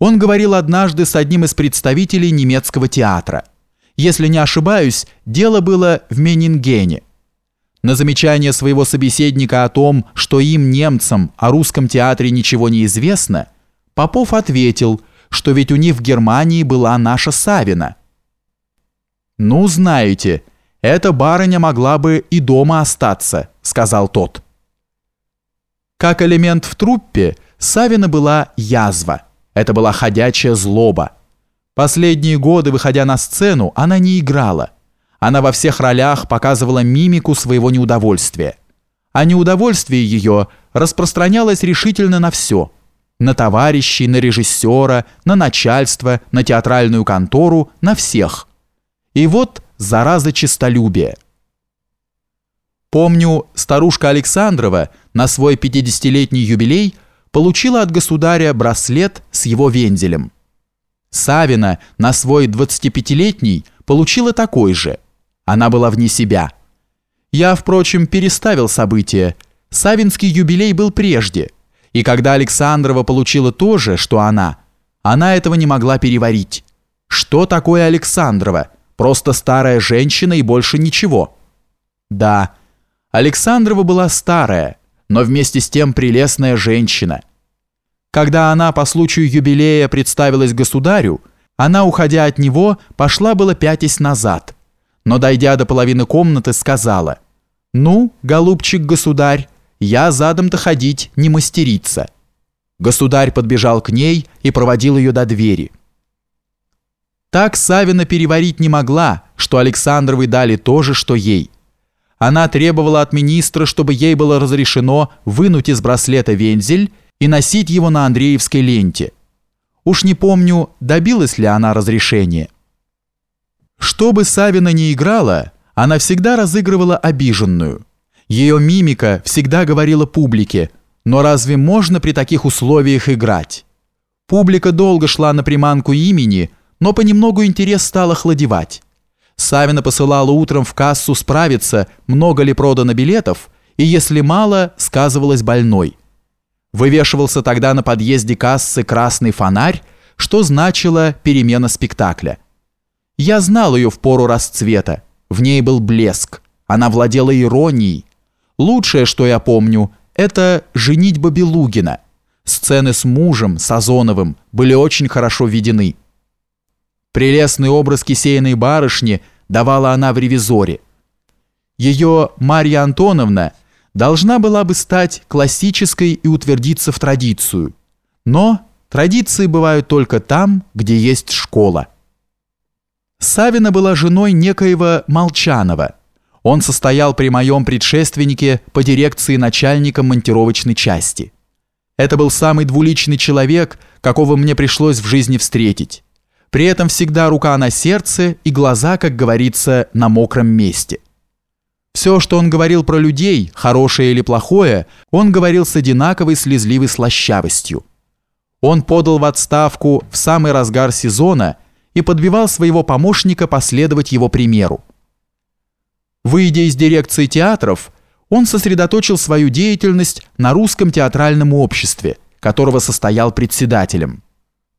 Он говорил однажды с одним из представителей немецкого театра. Если не ошибаюсь, дело было в Менингене. На замечание своего собеседника о том, что им, немцам, о русском театре ничего не известно, Попов ответил, что ведь у них в Германии была наша Савина. «Ну, знаете, эта барыня могла бы и дома остаться», — сказал тот. Как элемент в труппе, Савина была язва. Это была ходячая злоба. Последние годы, выходя на сцену, она не играла. Она во всех ролях показывала мимику своего неудовольствия. А неудовольствие ее распространялось решительно на все. На товарищей, на режиссера, на начальство, на театральную контору, на всех. И вот зараза честолюбия. Помню, старушка Александрова на свой 50-летний юбилей получила от государя браслет с его вензелем. Савина на свой 25-летний получила такой же. Она была вне себя. Я, впрочем, переставил события. Савинский юбилей был прежде. И когда Александрова получила то же, что она, она этого не могла переварить. Что такое Александрова? Просто старая женщина и больше ничего. Да, Александрова была старая, но вместе с тем прелестная женщина. Когда она по случаю юбилея представилась государю, она, уходя от него, пошла было пятясь назад, но, дойдя до половины комнаты, сказала, «Ну, голубчик-государь, я задом-то ходить не мастерица». Государь подбежал к ней и проводил ее до двери. Так Савина переварить не могла, что Александровой дали то же, что ей – она требовала от министра, чтобы ей было разрешено вынуть из браслета вензель и носить его на Андреевской ленте. Уж не помню, добилась ли она разрешения. Что бы Савина не играла, она всегда разыгрывала обиженную. Ее мимика всегда говорила публике, но разве можно при таких условиях играть? Публика долго шла на приманку имени, но понемногу интерес стал охладевать. Савина посылала утром в кассу справиться, много ли продано билетов, и если мало, сказывалась больной. Вывешивался тогда на подъезде кассы красный фонарь, что значило перемена спектакля. Я знал ее в пору расцвета, в ней был блеск, она владела иронией. Лучшее, что я помню, это «Женитьба Белугина». Сцены с мужем, Сазоновым, были очень хорошо видены. Прелестный образ кисейной барышни давала она в «Ревизоре». Ее Марья Антоновна должна была бы стать классической и утвердиться в традицию. Но традиции бывают только там, где есть школа. Савина была женой некоего Молчанова. Он состоял при моем предшественнике по дирекции начальника монтировочной части. Это был самый двуличный человек, какого мне пришлось в жизни встретить. При этом всегда рука на сердце и глаза, как говорится, на мокром месте. Все, что он говорил про людей, хорошее или плохое, он говорил с одинаковой слезливой слащавостью. Он подал в отставку в самый разгар сезона и подбивал своего помощника последовать его примеру. Выйдя из дирекции театров, он сосредоточил свою деятельность на русском театральном обществе, которого состоял председателем.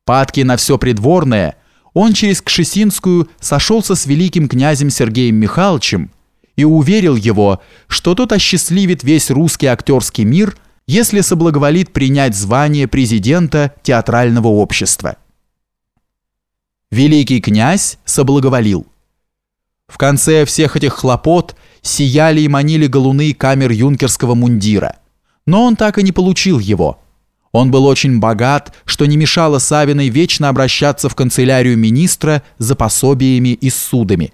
Падки на все придворное – он через Кшесинскую сошелся с великим князем Сергеем Михайловичем и уверил его, что тот осчастливит весь русский актерский мир, если соблаговолит принять звание президента театрального общества. Великий князь соблаговолил. В конце всех этих хлопот сияли и манили галуны камер юнкерского мундира, но он так и не получил его – он был очень богат, что не мешало Савиной вечно обращаться в канцелярию министра за пособиями и судами.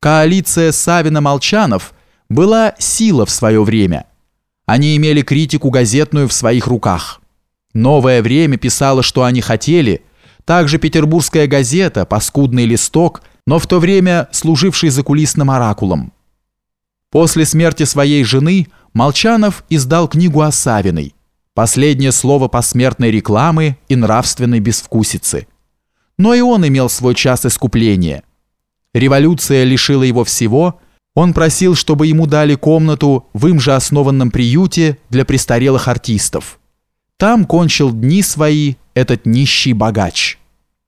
Коалиция Савина-Молчанов была сила в свое время. Они имели критику газетную в своих руках. «Новое время» писало, что они хотели, также «Петербургская газета», «Паскудный листок», но в то время служивший закулисным оракулом. После смерти своей жены Молчанов издал книгу о Савиной – Последнее слово посмертной рекламы и нравственной безвкусицы. Но и он имел свой час искупления. Революция лишила его всего, он просил, чтобы ему дали комнату в им же основанном приюте для престарелых артистов. Там кончил дни свои этот нищий богач.